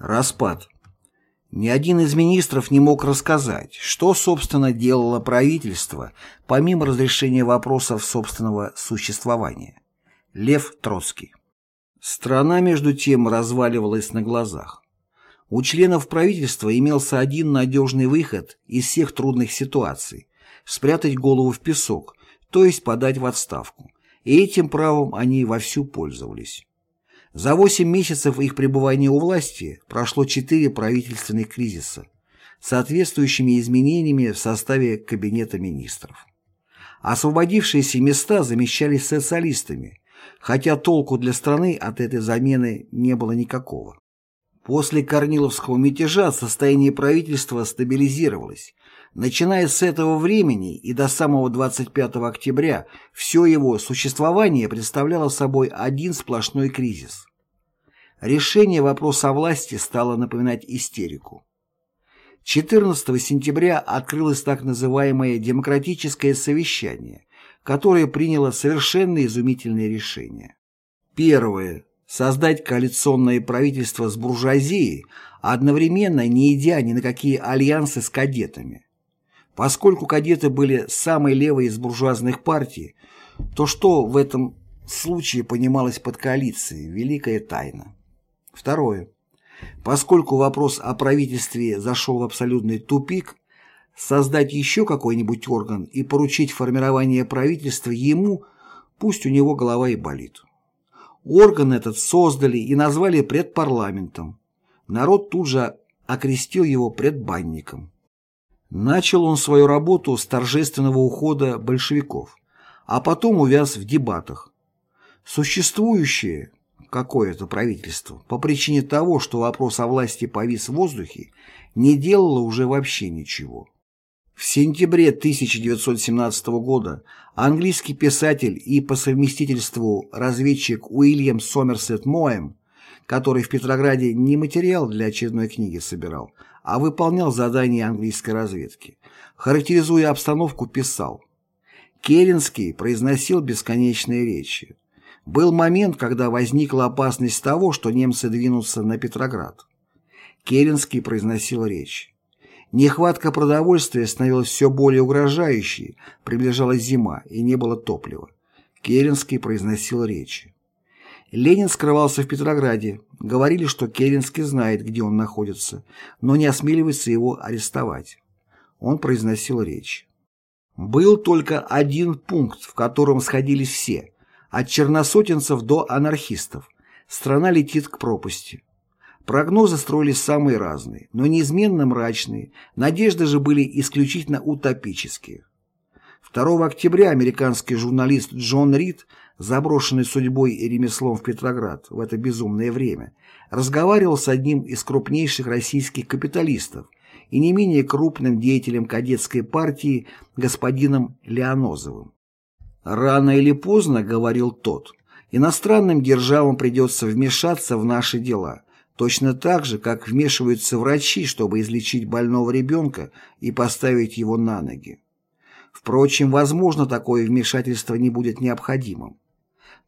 Распад. Ни один из министров не мог рассказать, что, собственно, делало правительство, помимо разрешения вопросов собственного существования. Лев Троцкий. Страна, между тем, разваливалась на глазах. У членов правительства имелся один надежный выход из всех трудных ситуаций – спрятать голову в песок, то есть подать в отставку. И этим правом они вовсю пользовались. За 8 месяцев их пребывания у власти прошло 4 правительственных кризиса соответствующими изменениями в составе Кабинета министров. Освободившиеся места замещались социалистами, хотя толку для страны от этой замены не было никакого. После Корниловского мятежа состояние правительства стабилизировалось. Начиная с этого времени и до самого 25 октября все его существование представляло собой один сплошной кризис. Решение вопроса о власти стало напоминать истерику. 14 сентября открылось так называемое «демократическое совещание», которое приняло совершенно изумительное решение. Первое создать коалиционное правительство с буржуазией, одновременно не идя ни на какие альянсы с кадетами. Поскольку кадеты были самой левой из буржуазных партий, то что в этом случае понималось под коалицией – великая тайна. Второе. Поскольку вопрос о правительстве зашел в абсолютный тупик, создать еще какой-нибудь орган и поручить формирование правительства ему, пусть у него голова и болит. Орган этот создали и назвали предпарламентом. Народ тут же окрестил его предбанником. Начал он свою работу с торжественного ухода большевиков, а потом увяз в дебатах. Существующее какое-то правительство по причине того, что вопрос о власти повис в воздухе, не делало уже вообще ничего. В сентябре 1917 года английский писатель и по совместительству разведчик Уильям Сомерсет Моэм, который в Петрограде не материал для очередной книги собирал, а выполнял задания английской разведки, характеризуя обстановку, писал «Керенский произносил бесконечные речи. Был момент, когда возникла опасность того, что немцы двинутся на Петроград. Керенский произносил речь. Нехватка продовольствия становилась все более угрожающей, приближалась зима и не было топлива. Керенский произносил речи. Ленин скрывался в Петрограде. Говорили, что Керенский знает, где он находится, но не осмеливается его арестовать. Он произносил речь. Был только один пункт, в котором сходились все, от черносотенцев до анархистов. Страна летит к пропасти. Прогнозы строились самые разные, но неизменно мрачные, надежды же были исключительно утопические. 2 октября американский журналист Джон Рид, заброшенный судьбой и ремеслом в Петроград в это безумное время, разговаривал с одним из крупнейших российских капиталистов и не менее крупным деятелем кадетской партии господином Леонозовым. «Рано или поздно, — говорил тот, — иностранным державам придется вмешаться в наши дела, Точно так же, как вмешиваются врачи, чтобы излечить больного ребенка и поставить его на ноги. Впрочем, возможно, такое вмешательство не будет необходимым.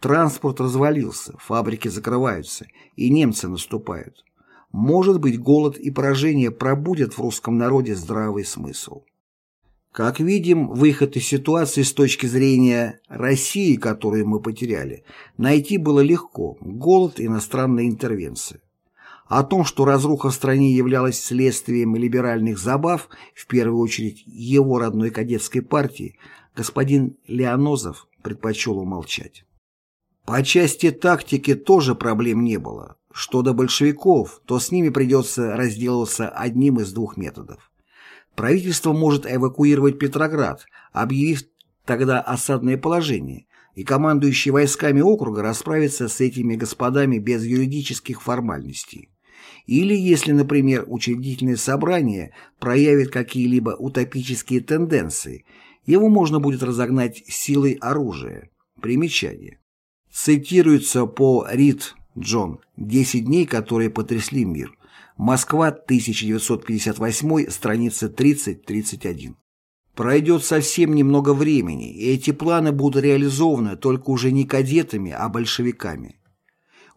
Транспорт развалился, фабрики закрываются, и немцы наступают. Может быть, голод и поражение пробудят в русском народе здравый смысл. Как видим, выход из ситуации с точки зрения России, которую мы потеряли, найти было легко – голод и иностранная интервенция. О том, что разруха в стране являлась следствием либеральных забав, в первую очередь его родной кадетской партии, господин Леонозов предпочел умолчать. По части тактики тоже проблем не было. Что до большевиков, то с ними придется разделываться одним из двух методов. Правительство может эвакуировать Петроград, объявив тогда осадное положение, и командующий войсками округа расправится с этими господами без юридических формальностей. Или если, например, учредительное собрание проявит какие-либо утопические тенденции, его можно будет разогнать силой оружия. Примечание. Цитируется по Рид Джон «10 дней, которые потрясли мир». Москва, 1958, страница 30-31. Пройдет совсем немного времени, и эти планы будут реализованы только уже не кадетами, а большевиками.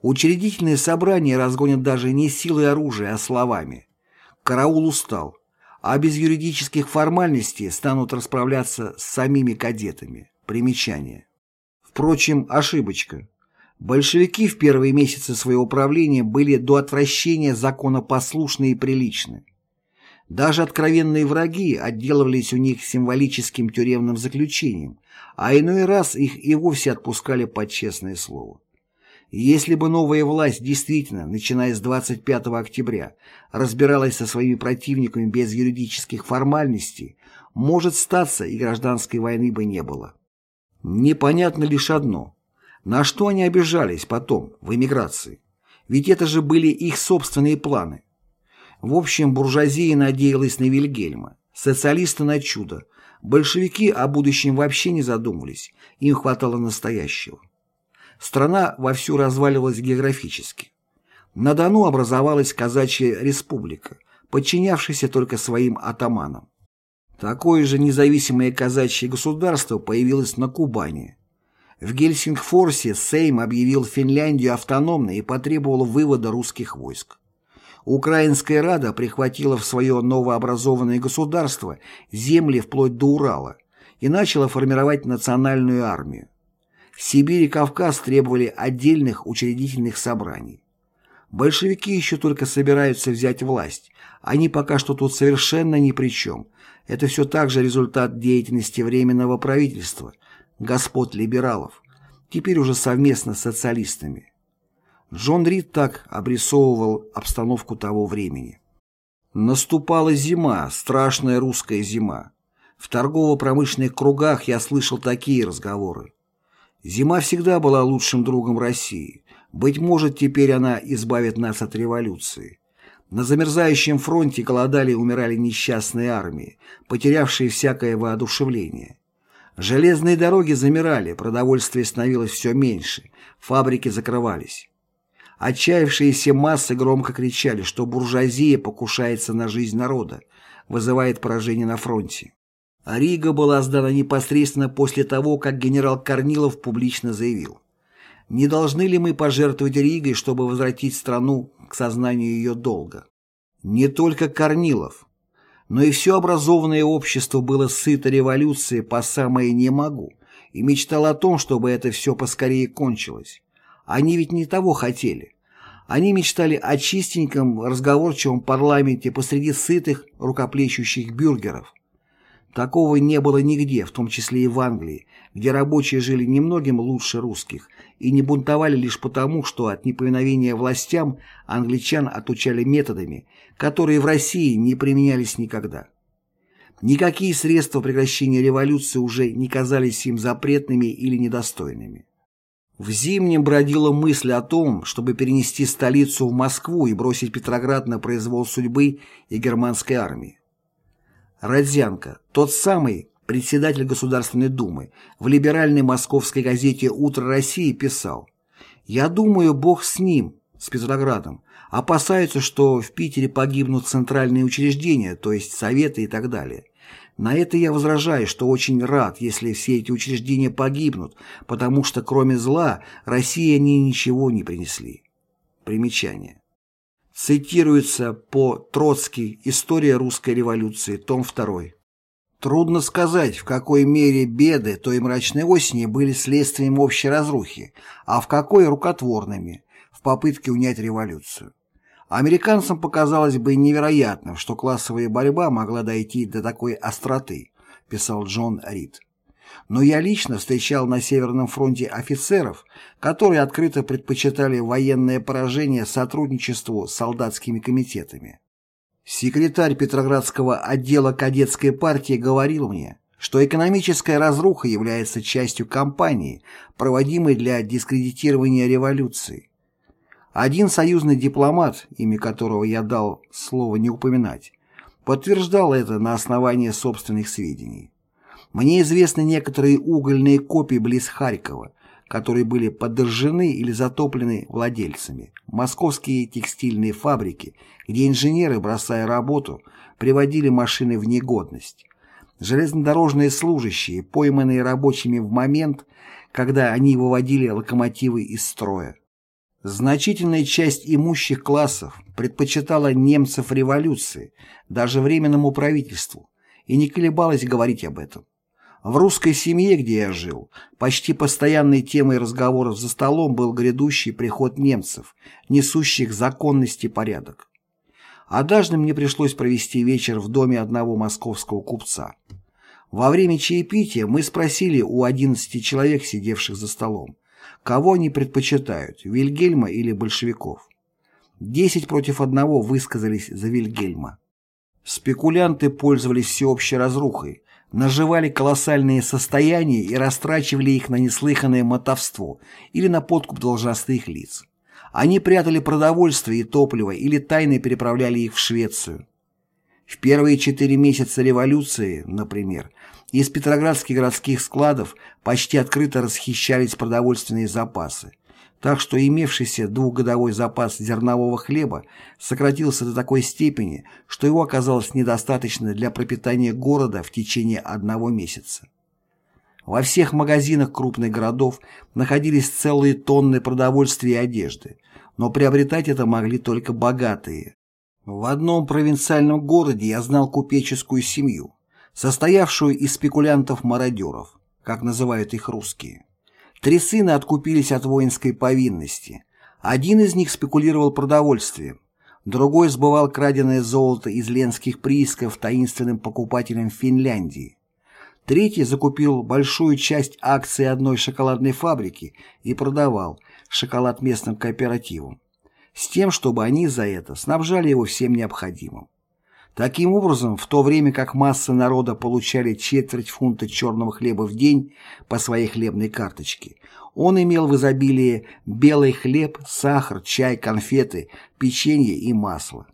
Учредительные собрания разгонят даже не силой оружия, а словами. Караул устал, а без юридических формальностей станут расправляться с самими кадетами. Примечание. Впрочем, ошибочка. Большевики в первые месяцы своего правления были до отвращения законопослушны и приличны. Даже откровенные враги отделывались у них символическим тюремным заключением, а иной раз их и вовсе отпускали под честное слово. Если бы новая власть действительно, начиная с 25 октября, разбиралась со своими противниками без юридических формальностей, может статься и гражданской войны бы не было. Непонятно лишь одно. На что они обижались потом, в эмиграции? Ведь это же были их собственные планы. В общем, буржуазия надеялась на Вильгельма, социалисты на чудо, большевики о будущем вообще не задумывались, им хватало настоящего. Страна вовсю разваливалась географически. На Дону образовалась казачья республика, подчинявшаяся только своим атаманам. Такое же независимое казачье государство появилось на Кубани. В Гельсингфорсе Сейм объявил Финляндию автономной и потребовал вывода русских войск. Украинская Рада прихватила в свое новообразованное государство земли вплоть до Урала и начала формировать национальную армию. Сибирь и Кавказ требовали отдельных учредительных собраний. Большевики еще только собираются взять власть, они пока что тут совершенно ни при чем. Это все также результат деятельности Временного правительства, господ либералов, теперь уже совместно с социалистами. Джон Рид так обрисовывал обстановку того времени. Наступала зима, страшная русская зима. В торгово-промышленных кругах я слышал такие разговоры. Зима всегда была лучшим другом России. Быть может, теперь она избавит нас от революции. На замерзающем фронте голодали и умирали несчастные армии, потерявшие всякое воодушевление. Железные дороги замирали, продовольствия становилось все меньше, фабрики закрывались. Отчаявшиеся массы громко кричали, что буржуазия покушается на жизнь народа, вызывает поражение на фронте. А Рига была сдана непосредственно после того, как генерал Корнилов публично заявил «Не должны ли мы пожертвовать Ригой, чтобы возвратить страну к сознанию ее долга?» Не только Корнилов, но и все образованное общество было сыто революцией по самое «не могу» и мечтало о том, чтобы это все поскорее кончилось. Они ведь не того хотели. Они мечтали о чистеньком разговорчивом парламенте посреди сытых, рукоплещущих бюргеров. Такого не было нигде, в том числе и в Англии, где рабочие жили немногим лучше русских и не бунтовали лишь потому, что от неповиновения властям англичан отучали методами, которые в России не применялись никогда. Никакие средства прекращения революции уже не казались им запретными или недостойными. В Зимнем бродила мысль о том, чтобы перенести столицу в Москву и бросить Петроград на произвол судьбы и германской армии. Родзянко, тот самый председатель Государственной Думы, в либеральной московской газете «Утро России» писал «Я думаю, Бог с ним, с Петроградом, опасаются, что в Питере погибнут центральные учреждения, то есть советы и так далее. На это я возражаю, что очень рад, если все эти учреждения погибнут, потому что кроме зла России они ничего не принесли. Примечание. Цитируется по Троцкий «История русской революции», том 2. Трудно сказать, в какой мере беды той мрачной осени были следствием общей разрухи, а в какой рукотворными, в попытке унять революцию. Американцам показалось бы невероятным, что классовая борьба могла дойти до такой остроты, писал Джон Рид. Но я лично встречал на Северном фронте офицеров, которые открыто предпочитали военное поражение сотрудничеству с солдатскими комитетами. Секретарь Петроградского отдела кадетской партии говорил мне, что экономическая разруха является частью кампании, проводимой для дискредитирования революции. Один союзный дипломат, имя которого я дал слово не упоминать, подтверждал это на основании собственных сведений. Мне известны некоторые угольные копии близ Харькова, которые были подожжены или затоплены владельцами, московские текстильные фабрики, где инженеры, бросая работу, приводили машины в негодность, железнодорожные служащие, пойманные рабочими в момент, когда они выводили локомотивы из строя. Значительная часть имущих классов предпочитала немцев революции, даже Временному правительству, и не колебалась говорить об этом. В русской семье, где я жил, почти постоянной темой разговоров за столом был грядущий приход немцев, несущих законность и порядок. Однажды мне пришлось провести вечер в доме одного московского купца. Во время чаепития мы спросили у 11 человек, сидевших за столом, кого они предпочитают, Вильгельма или большевиков. Десять против одного высказались за Вильгельма. Спекулянты пользовались всеобщей разрухой, наживали колоссальные состояния и растрачивали их на неслыханное мотовство или на подкуп должностных лиц. Они прятали продовольствие и топливо или тайно переправляли их в Швецию. В первые четыре месяца революции, например, из петроградских городских складов почти открыто расхищались продовольственные запасы, так что имевшийся двухгодовой запас зернового хлеба сократился до такой степени, что его оказалось недостаточно для пропитания города в течение одного месяца. Во всех магазинах крупных городов находились целые тонны продовольствия и одежды, но приобретать это могли только богатые. В одном провинциальном городе я знал купеческую семью, состоявшую из спекулянтов-мародеров, как называют их русские. Три сына откупились от воинской повинности. Один из них спекулировал продовольствием, другой сбывал краденое золото из ленских приисков таинственным покупателям Финляндии. Третий закупил большую часть акций одной шоколадной фабрики и продавал шоколад местным кооперативам, с тем, чтобы они за это снабжали его всем необходимым. Таким образом, в то время как масса народа получали четверть фунта черного хлеба в день по своей хлебной карточке, он имел в изобилии белый хлеб, сахар, чай, конфеты, печенье и масло.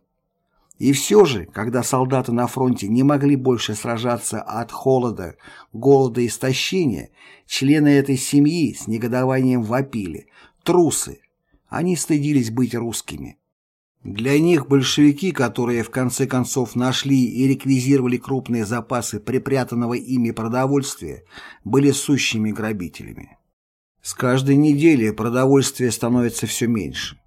И все же, когда солдаты на фронте не могли больше сражаться от холода, голода и истощения, члены этой семьи с негодованием вопили «трусы». Они стыдились быть русскими. Для них большевики, которые в конце концов нашли и реквизировали крупные запасы припрятанного ими продовольствия, были сущими грабителями. С каждой недели продовольствия становится все меньше.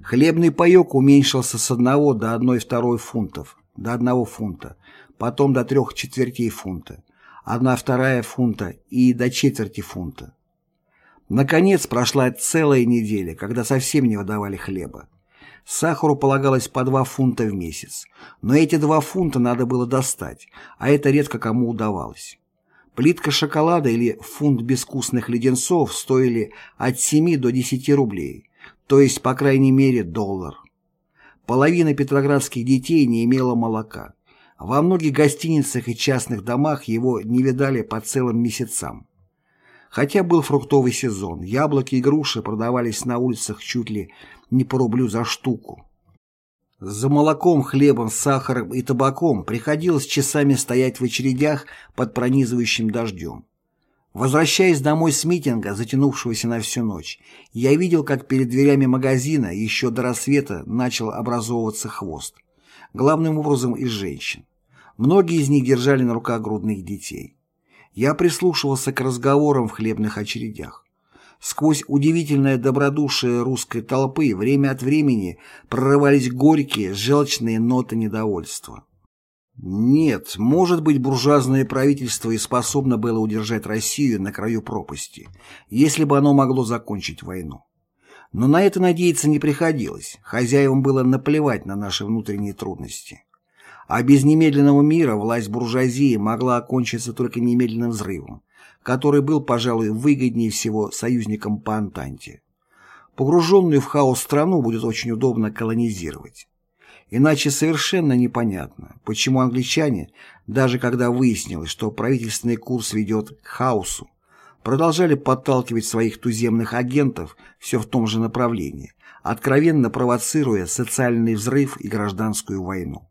Хлебный паек уменьшился с одного до одной второй фунтов, до одного фунта, потом до трех четвертей фунта, одна вторая фунта и до четверти фунта. Наконец прошла целая неделя, когда совсем не выдавали хлеба. Сахару полагалось по 2 фунта в месяц, но эти 2 фунта надо было достать, а это редко кому удавалось. Плитка шоколада или фунт безвкусных леденцов стоили от 7 до 10 рублей, то есть, по крайней мере, доллар. Половина петроградских детей не имела молока. Во многих гостиницах и частных домах его не видали по целым месяцам. Хотя был фруктовый сезон, яблоки и груши продавались на улицах чуть ли не по рублю за штуку. За молоком, хлебом, сахаром и табаком приходилось часами стоять в очередях под пронизывающим дождем. Возвращаясь домой с митинга, затянувшегося на всю ночь, я видел, как перед дверями магазина еще до рассвета начал образовываться хвост, главным образом из женщин. Многие из них держали на руках грудных детей. Я прислушивался к разговорам в хлебных очередях. Сквозь удивительное добродушие русской толпы время от времени прорывались горькие, желчные ноты недовольства. Нет, может быть, буржуазное правительство и способно было удержать Россию на краю пропасти, если бы оно могло закончить войну. Но на это надеяться не приходилось, хозяевам было наплевать на наши внутренние трудности. А без немедленного мира власть буржуазии могла окончиться только немедленным взрывом, который был, пожалуй, выгоднее всего союзникам по Антанте. Погруженную в хаос страну будет очень удобно колонизировать. Иначе совершенно непонятно, почему англичане, даже когда выяснилось, что правительственный курс ведет к хаосу, продолжали подталкивать своих туземных агентов все в том же направлении, откровенно провоцируя социальный взрыв и гражданскую войну.